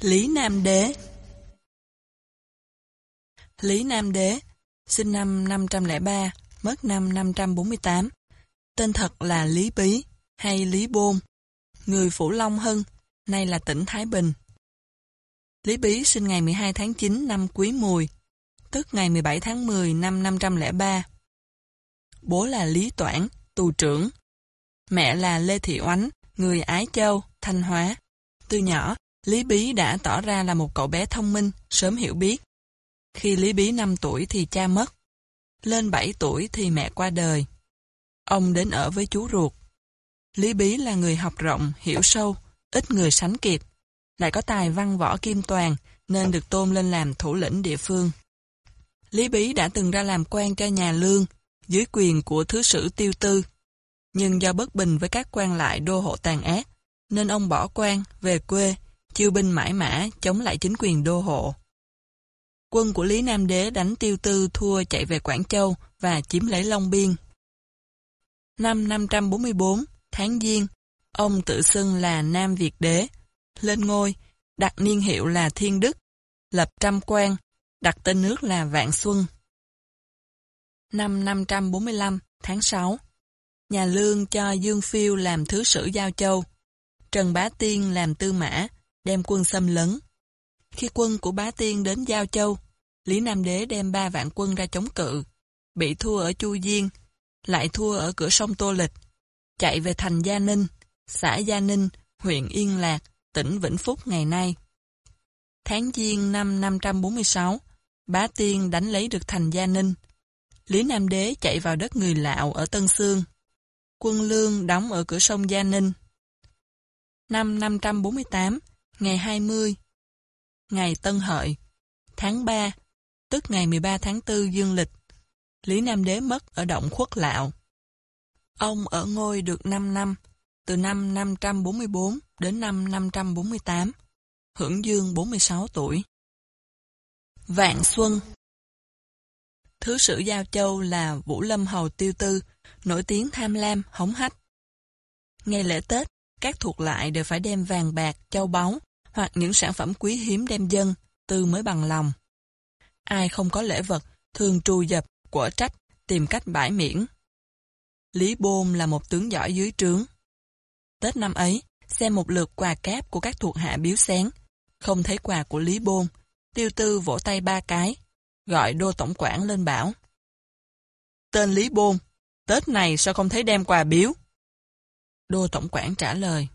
Lý Nam Đế Lý Nam Đế, sinh năm 503, mất năm 548. Tên thật là Lý Bí hay Lý Bôn, người Phủ Long Hưng, nay là tỉnh Thái Bình. Lý Bí sinh ngày 12 tháng 9 năm Quý Mùi, tức ngày 17 tháng 10 năm 503. Bố là Lý Toản, tù trưởng. Mẹ là Lê Thị Oánh, người Ái Châu, Thanh Hóa. Từ nhỏ, Lý Bí đã tỏ ra là một cậu bé thông minh, sớm hiểu biết. Khi Lý Bí 5 tuổi thì cha mất. Lên 7 tuổi thì mẹ qua đời. Ông đến ở với chú ruột. Lý Bí là người học rộng, hiểu sâu, ít người sánh kịp. Lại có tài văn võ kim toàn nên được tôn lên làm thủ lĩnh địa phương. Lý Bí đã từng ra làm quan cho nhà lương dưới quyền của thứ sử tiêu tư. Nhưng do bất bình với các quan lại đô hộ tàn ác, nên ông bỏ quan, về quê, chiêu binh mãi mã chống lại chính quyền đô hộ. Quân của Lý Nam Đế đánh tiêu tư thua chạy về Quảng Châu và chiếm lấy Long Biên. Năm 544, tháng Giêng, ông tự xưng là Nam Việt Đế, lên ngôi, đặt niên hiệu là Thiên Đức, lập trăm quan, đặt tên nước là Vạn Xuân. Năm 545, tháng 6, nhà Lương cho Dương Phiêu làm thứ sử Giao Châu, Trần Bá Tiên làm tư mã, đem quân xâm lấn. Khi quân của Bá Tiên đến Giao Châu, Lý Nam Đế đem ba vạn quân ra chống cự, bị thua ở Chu Diên, lại thua ở cửa sông Tô Lịch, chạy về thành Gia Ninh, xã Gia Ninh, huyện Yên Lạc, tỉnh Vĩnh Phúc ngày nay. Tháng Giêng năm 546, Bá Tiên đánh lấy được thành Gia Ninh. Lý Nam Đế chạy vào đất người Lạo ở Tân Sương. Quân Lương đóng ở cửa sông Gia Ninh. Năm 548, ngày 20, ngày Tân Hợi, tháng 3, tức ngày 13 tháng 4 dương lịch, Lý Nam Đế mất ở động khuất lạo. Ông ở ngôi được 5 năm, từ năm 544 đến năm 548, hưởng dương 46 tuổi. Vạn Xuân Thứ sử Giao Châu là Vũ Lâm Hầu Tiêu Tư, nổi tiếng tham lam, hống hách. Ngày lễ Tết, các thuộc lại đều phải đem vàng bạc, châu báu hoặc những sản phẩm quý hiếm đem dân, tư mới bằng lòng. Ai không có lễ vật, thường trù dập, quở trách, tìm cách bãi miễn. Lý Bôn là một tướng giỏi dưới trướng. Tết năm ấy, xem một lượt quà cáp của các thuộc hạ biếu sáng, không thấy quà của Lý Bôn, tiêu tư vỗ tay ba cái, gọi đô tổng quản lên bảo. Tên Lý Bôn, Tết này sao không thấy đem quà biếu? Đô tổng quản trả lời.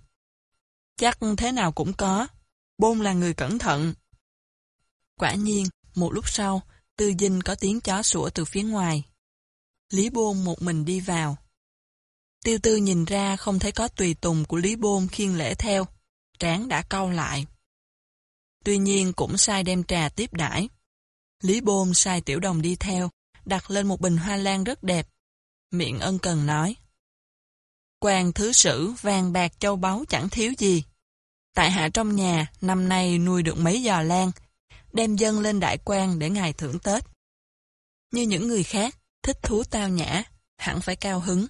Chắc thế nào cũng có, Bôn là người cẩn thận. Quả nhiên, một lúc sau, Tư Dinh có tiếng chó sủa từ phía ngoài. Lý Bôn một mình đi vào. Tiêu tư nhìn ra không thấy có tùy tùng của Lý Bôn khiêng lễ theo, trán đã cau lại. Tuy nhiên cũng sai đem trà tiếp đãi. Lý Bôn sai tiểu đồng đi theo, đặt lên một bình hoa lan rất đẹp. Miệng ân cần nói. Quan thứ sử vàng bạc châu báu chẳng thiếu gì. Tại hạ trong nhà, năm nay nuôi được mấy giò lan, đem dân lên đại quan để ngài thưởng Tết. Như những người khác, thích thú tao nhã, hẳn phải cao hứng.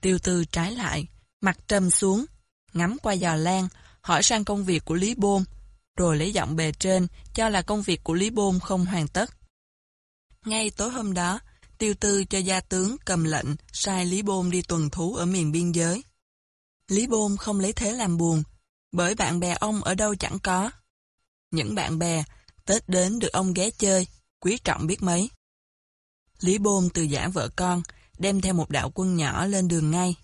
Tiêu tư trái lại, mặt trầm xuống, ngắm qua giò lan, hỏi sang công việc của Lý Bôn, rồi lấy giọng bề trên cho là công việc của Lý Bôn không hoàn tất. Ngay tối hôm đó, tiêu tư cho gia tướng cầm lệnh sai Lý Bôn đi tuần thú ở miền biên giới. Lý Bôn không lấy thế làm buồn, bởi bạn bè ông ở đâu chẳng có. Những bạn bè, Tết đến được ông ghé chơi, quý trọng biết mấy. Lý Bôn từ giả vợ con, đem theo một đạo quân nhỏ lên đường ngay.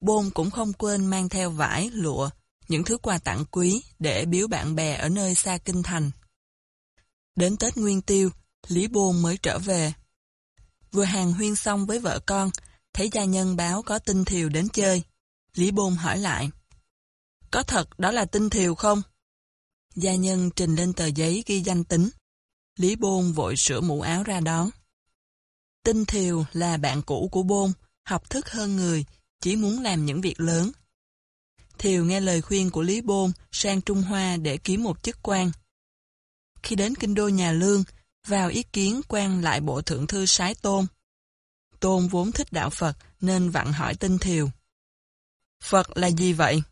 Bôn cũng không quên mang theo vải, lụa, những thứ quà tặng quý để biếu bạn bè ở nơi xa kinh thành. Đến Tết Nguyên Tiêu, Lý Bôn mới trở về. Vừa hàng huyên xong với vợ con, thấy gia nhân báo có tinh thiều đến chơi. Lý Bôn hỏi lại. Có thật đó là tinh thiều không? Gia nhân trình lên tờ giấy ghi danh tính. Lý Bôn vội sửa mũ áo ra đón. Tinh Thiều là bạn cũ của Bôn, học thức hơn người, chỉ muốn làm những việc lớn. Thiều nghe lời khuyên của Lý Bôn sang Trung Hoa để kiếm một chức quan. Khi đến kinh đô nhà Lương, vào ý kiến quan lại bộ thượng thư Sái Tôn. Tôn vốn thích đạo Phật nên vặn hỏi Tinh Thiều. Phật là gì vậy?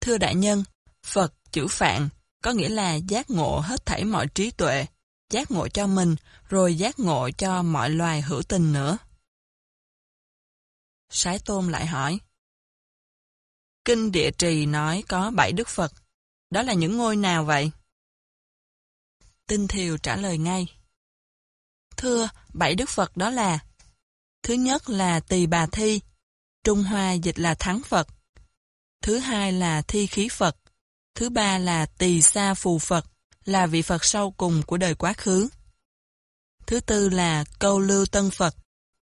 Thưa đại nhân, Phật, chữ Phạn, có nghĩa là giác ngộ hết thảy mọi trí tuệ, giác ngộ cho mình, rồi giác ngộ cho mọi loài hữu tình nữa. Sái Tôn lại hỏi. Kinh Địa Trì nói có bảy Đức Phật. Đó là những ngôi nào vậy? Tinh Thiều trả lời ngay. Thưa, bảy Đức Phật đó là Thứ nhất là Tỳ Bà Thi, Trung Hoa dịch là Thắng Phật. Thứ hai là Thi Khí Phật. Thứ ba là Tỳ Sa Phù Phật, là vị Phật sau cùng của đời quá khứ. Thứ tư là Câu Lưu Tân Phật,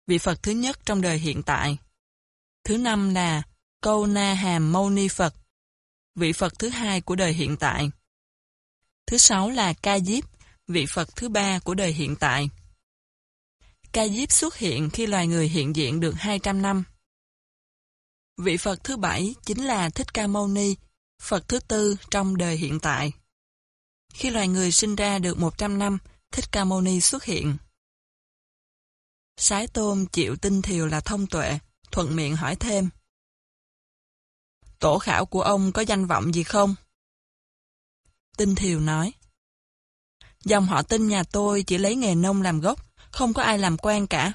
vị Phật thứ nhất trong đời hiện tại. Thứ năm là Câu Na Hàm Mâu Ni Phật, vị Phật thứ hai của đời hiện tại. Thứ sáu là Ca Diếp, vị Phật thứ ba của đời hiện tại. Ca Diếp xuất hiện khi loài người hiện diện được 200 năm. Vị Phật thứ bảy chính là Thích Ca Mâu Ni, Phật thứ tư trong đời hiện tại. Khi loài người sinh ra được 100 năm, Thích Ca Mâu Ni xuất hiện. Sái Tôn chịu tinh thiều là thông tuệ, thuận miệng hỏi thêm. Tổ khảo của ông có danh vọng gì không? Tinh thiều nói. Dòng họ tinh nhà tôi chỉ lấy nghề nông làm gốc, không có ai làm quan cả.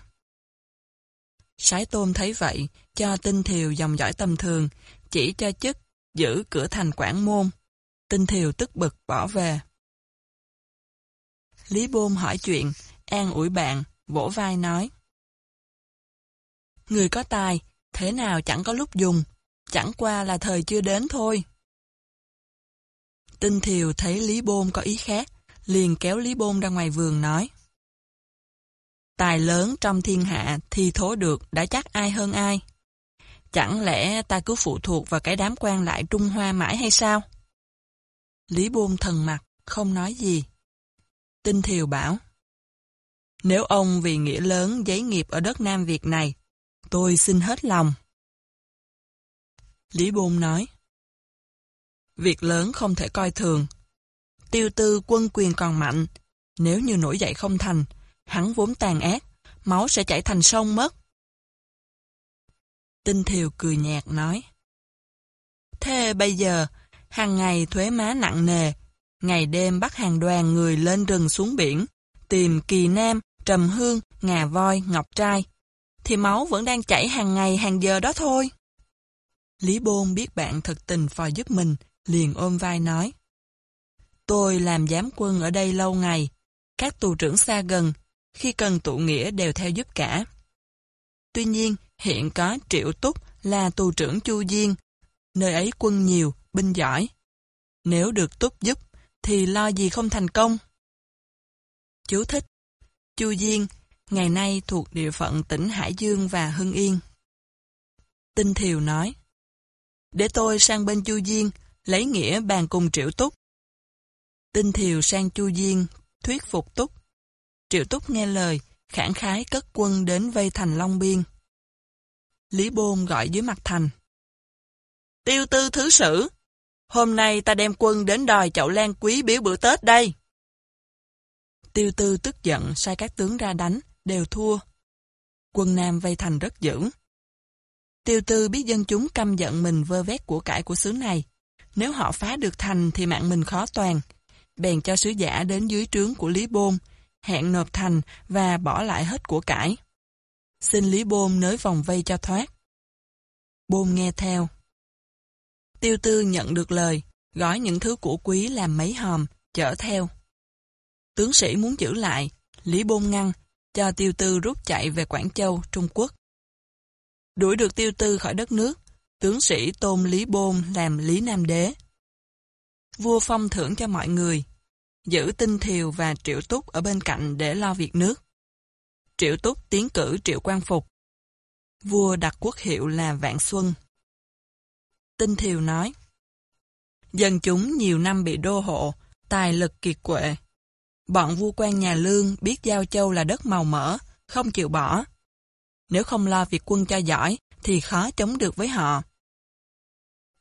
Sái Tôn thấy vậy, cho tinh thiều dòng dõi tầm thường, chỉ cho chức giữ cửa thành quản môn. Tinh thiều tức bực bỏ về. Lý Bôn hỏi chuyện, an ủi bạn, vỗ vai nói. Người có tài, thế nào chẳng có lúc dùng, chẳng qua là thời chưa đến thôi. Tinh Thiều thấy Lý Bôn có ý khác, liền kéo Lý Bôn ra ngoài vườn nói. Tài lớn trong thiên hạ thì thố được đã chắc ai hơn ai. Chẳng lẽ ta cứ phụ thuộc vào cái đám quan lại Trung Hoa mãi hay sao? Lý Bôn thần mặt, không nói gì. Tinh Thiều bảo, Nếu ông vì nghĩa lớn giấy nghiệp ở đất Nam Việt này, tôi xin hết lòng. Lý Bôn nói, Việc lớn không thể coi thường. Tiêu tư quân quyền còn mạnh, nếu như nổi dậy không thành, hắn vốn tàn ác, máu sẽ chảy thành sông mất. Tinh Thiều cười nhạt nói, Thế bây giờ, hàng ngày thuế má nặng nề, ngày đêm bắt hàng đoàn người lên rừng xuống biển, tìm kỳ nam, trầm hương, ngà voi, ngọc trai, thì máu vẫn đang chảy hàng ngày hàng giờ đó thôi. Lý Bôn biết bạn thật tình phò giúp mình, liền ôm vai nói. Tôi làm giám quân ở đây lâu ngày, các tù trưởng xa gần, khi cần tụ nghĩa đều theo giúp cả. Tuy nhiên, hiện có Triệu Túc là tù trưởng Chu Diên, nơi ấy quân nhiều, binh giỏi. Nếu được Túc giúp, thì lo gì không thành công. Chú thích Chu Diên, ngày nay thuộc địa phận tỉnh Hải Dương và Hưng Yên. Tinh Thiều nói, để tôi sang bên Chu Diên, lấy nghĩa bàn cùng Triệu Túc. Tinh Thiều sang Chu Diên, thuyết phục Túc. Triệu Túc nghe lời, khẳng khái cất quân đến vây thành Long Biên. Lý Bôn gọi dưới mặt thành. Tiêu tư thứ sử, hôm nay ta đem quân đến đòi chậu lan quý biếu bữa Tết đây. Tiêu tư tức giận sai các tướng ra đánh, đều thua. Quân Nam vây thành rất dữ. Tiêu tư biết dân chúng căm giận mình vơ vét của cải của xứ này. Nếu họ phá được thành thì mạng mình khó toàn. Bèn cho sứ giả đến dưới trướng của Lý Bôn, hẹn nộp thành và bỏ lại hết của cải. Xin Lý Bôn nới vòng vây cho thoát. Bôn nghe theo. Tiêu tư nhận được lời, gói những thứ của quý làm mấy hòm, chở theo. Tướng sĩ muốn giữ lại, Lý Bôn ngăn, cho tiêu tư rút chạy về Quảng Châu, Trung Quốc. Đuổi được tiêu tư khỏi đất nước, tướng sĩ tôn Lý Bôn làm Lý Nam Đế. Vua phong thưởng cho mọi người, giữ Tinh Thiều và Triệu Túc ở bên cạnh để lo việc nước. Triệu Túc tiến cử Triệu Quang Phục. Vua đặt quốc hiệu là Vạn Xuân. Tinh Thiều nói, Dân chúng nhiều năm bị đô hộ, tài lực kiệt quệ. Bọn vua quan nhà Lương biết Giao Châu là đất màu mỡ, không chịu bỏ. Nếu không lo việc quân cho giỏi, thì khó chống được với họ.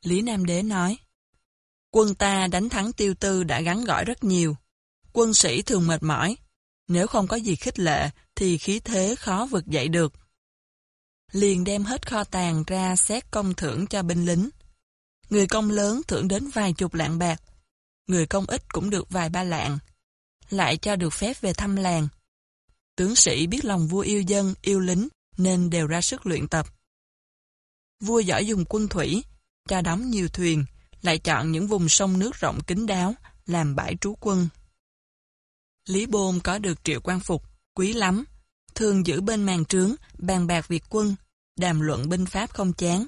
Lý Nam Đế nói, Quân ta đánh thắng tiêu tư đã gắn gỏi rất nhiều. Quân sĩ thường mệt mỏi. Nếu không có gì khích lệ, thì khí thế khó vực dậy được. Liền đem hết kho tàng ra xét công thưởng cho binh lính. Người công lớn thưởng đến vài chục lạng bạc. Người công ít cũng được vài ba lạng. Lại cho được phép về thăm làng. Tướng sĩ biết lòng vua yêu dân, yêu lính, nên đều ra sức luyện tập. Vua giỏi dùng quân thủy, cho đóng nhiều thuyền, lại chọn những vùng sông nước rộng kín đáo, làm bãi trú quân. Lý Bôn có được triệu quan phục, quý lắm, thường giữ bên màn trướng, bàn bạc việc quân, đàm luận binh pháp không chán.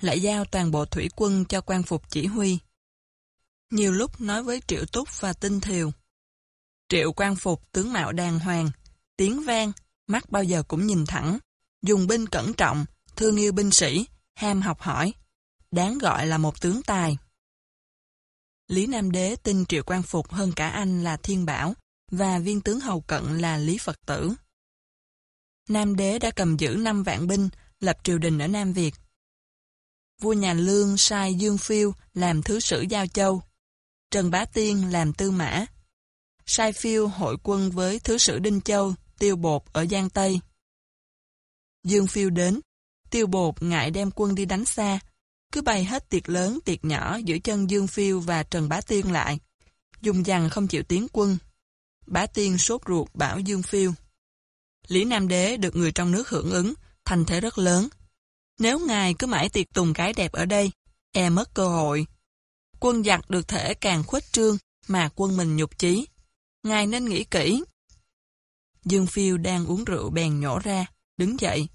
Lại giao toàn bộ thủy quân cho quan phục chỉ huy. Nhiều lúc nói với Triệu Túc và Tinh Thiều. Triệu quan phục tướng mạo đàng hoàng, tiếng vang, mắt bao giờ cũng nhìn thẳng, dùng binh cẩn trọng, thương yêu binh sĩ, ham học hỏi, đáng gọi là một tướng tài. Lý Nam Đế tin Triệu Quang Phục hơn cả anh là Thiên Bảo và viên tướng hầu cận là Lý Phật Tử. Nam Đế đã cầm giữ 5 vạn binh, lập triều đình ở Nam Việt. Vua nhà Lương sai Dương Phiêu làm thứ sử Giao Châu, Trần Bá Tiên làm tư mã, sai Phiêu hội quân với thứ sử Đinh Châu, Tiêu Bột ở Giang Tây. Dương Phiêu đến, Tiêu Bột ngại đem quân đi đánh xa, cứ bày hết tiệc lớn tiệc nhỏ giữa chân Dương Phiêu và Trần Bá Tiên lại. Dùng dằn không chịu tiến quân. Bá Tiên sốt ruột bảo Dương Phiêu. Lý Nam Đế được người trong nước hưởng ứng, thành thế rất lớn. Nếu ngài cứ mãi tiệc tùng cái đẹp ở đây, e mất cơ hội. Quân giặc được thể càng khuếch trương, mà quân mình nhục chí. Ngài nên nghĩ kỹ. Dương Phiêu đang uống rượu bèn nhổ ra, đứng dậy,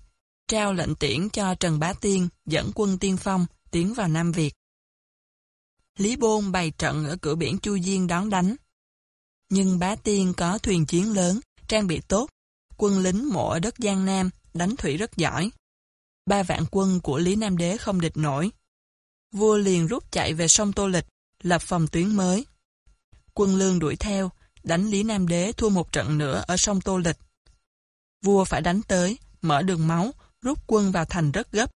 trao lệnh tiễn cho Trần Bá Tiên dẫn quân tiên phong tiến vào Nam Việt. Lý Bôn bày trận ở cửa biển Chu Diên đón đánh. Nhưng Bá Tiên có thuyền chiến lớn, trang bị tốt, quân lính mộ ở đất Giang Nam, đánh thủy rất giỏi. Ba vạn quân của Lý Nam Đế không địch nổi. Vua liền rút chạy về sông Tô Lịch, lập phòng tuyến mới. Quân lương đuổi theo, đánh Lý Nam Đế thua một trận nữa ở sông Tô Lịch. Vua phải đánh tới, mở đường máu, rút quân vào thành rất gấp.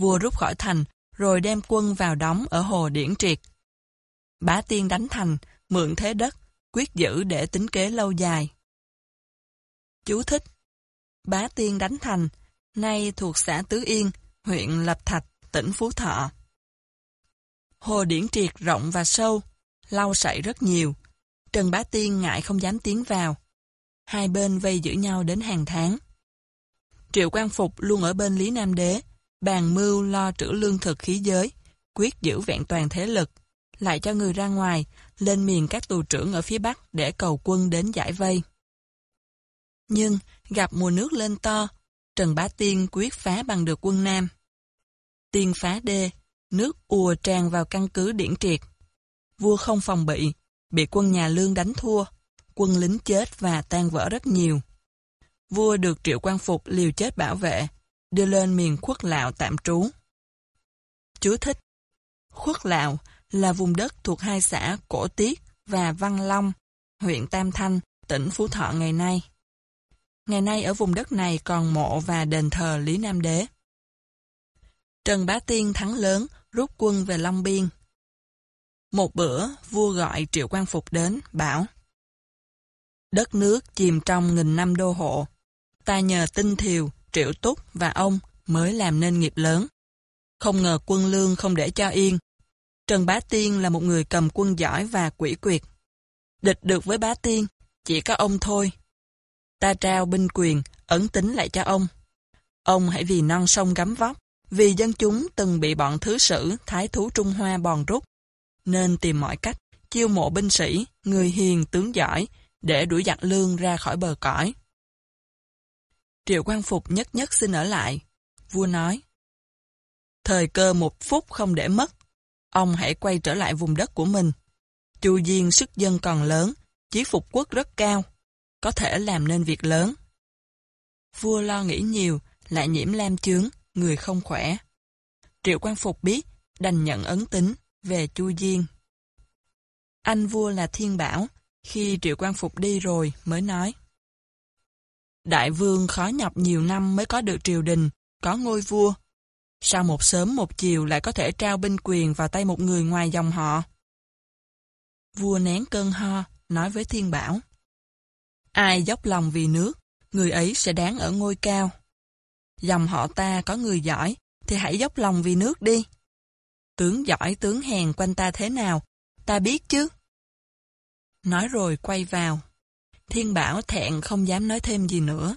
Vua rút khỏi thành, rồi đem quân vào đóng ở hồ Điển Triệt. Bá Tiên đánh thành, mượn thế đất, quyết giữ để tính kế lâu dài. Chú thích Bá Tiên đánh thành, nay thuộc xã Tứ Yên, huyện Lập Thạch, tỉnh Phú Thọ. Hồ Điển Triệt rộng và sâu, lau sậy rất nhiều. Trần Bá Tiên ngại không dám tiến vào. Hai bên vây giữ nhau đến hàng tháng. Triệu Quang Phục luôn ở bên Lý Nam Đế, bàn mưu lo trữ lương thực khí giới, quyết giữ vẹn toàn thế lực, lại cho người ra ngoài, lên miền các tù trưởng ở phía Bắc để cầu quân đến giải vây. Nhưng, gặp mùa nước lên to, Trần Bá Tiên quyết phá bằng được quân Nam. Tiên phá đê, nước ùa tràn vào căn cứ điển triệt. Vua không phòng bị, bị quân nhà Lương đánh thua, quân lính chết và tan vỡ rất nhiều. Vua được triệu quan phục liều chết bảo vệ, đưa lên miền khuất lạo tạm trú. Chú thích Khuất lạo là vùng đất thuộc hai xã Cổ Tiết và Văn Long, huyện Tam Thanh, tỉnh Phú Thọ ngày nay. Ngày nay ở vùng đất này còn mộ và đền thờ Lý Nam Đế. Trần Bá Tiên thắng lớn, rút quân về Long Biên. Một bữa, vua gọi Triệu Quang Phục đến, bảo Đất nước chìm trong nghìn năm đô hộ. Ta nhờ tinh thiều, Triệu Túc và ông mới làm nên nghiệp lớn. Không ngờ quân lương không để cho yên. Trần Bá Tiên là một người cầm quân giỏi và quỷ quyệt. Địch được với Bá Tiên, chỉ có ông thôi. Ta trao binh quyền, ấn tính lại cho ông. Ông hãy vì non sông gắm vóc, vì dân chúng từng bị bọn thứ sử, thái thú Trung Hoa bòn rút, nên tìm mọi cách, chiêu mộ binh sĩ, người hiền, tướng giỏi, để đuổi giặc lương ra khỏi bờ cõi. Triệu Quang Phục nhất nhất xin ở lại. Vua nói, Thời cơ một phút không để mất, ông hãy quay trở lại vùng đất của mình. Chu Diên sức dân còn lớn, chí phục quốc rất cao, có thể làm nên việc lớn. Vua lo nghĩ nhiều, lại nhiễm lam chướng, người không khỏe. Triệu Quang Phục biết, đành nhận ấn tính về Chu Diên. Anh vua là Thiên Bảo, khi Triệu Quang Phục đi rồi mới nói. Đại vương khó nhọc nhiều năm mới có được triều đình, có ngôi vua. Sao một sớm một chiều lại có thể trao binh quyền vào tay một người ngoài dòng họ? Vua nén cơn ho, nói với Thiên Bảo. Ai dốc lòng vì nước, người ấy sẽ đáng ở ngôi cao. Dòng họ ta có người giỏi, thì hãy dốc lòng vì nước đi. Tướng giỏi tướng hèn quanh ta thế nào, ta biết chứ. Nói rồi quay vào. Thiên Bảo thẹn không dám nói thêm gì nữa.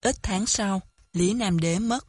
Ít tháng sau, Lý Nam Đế mất.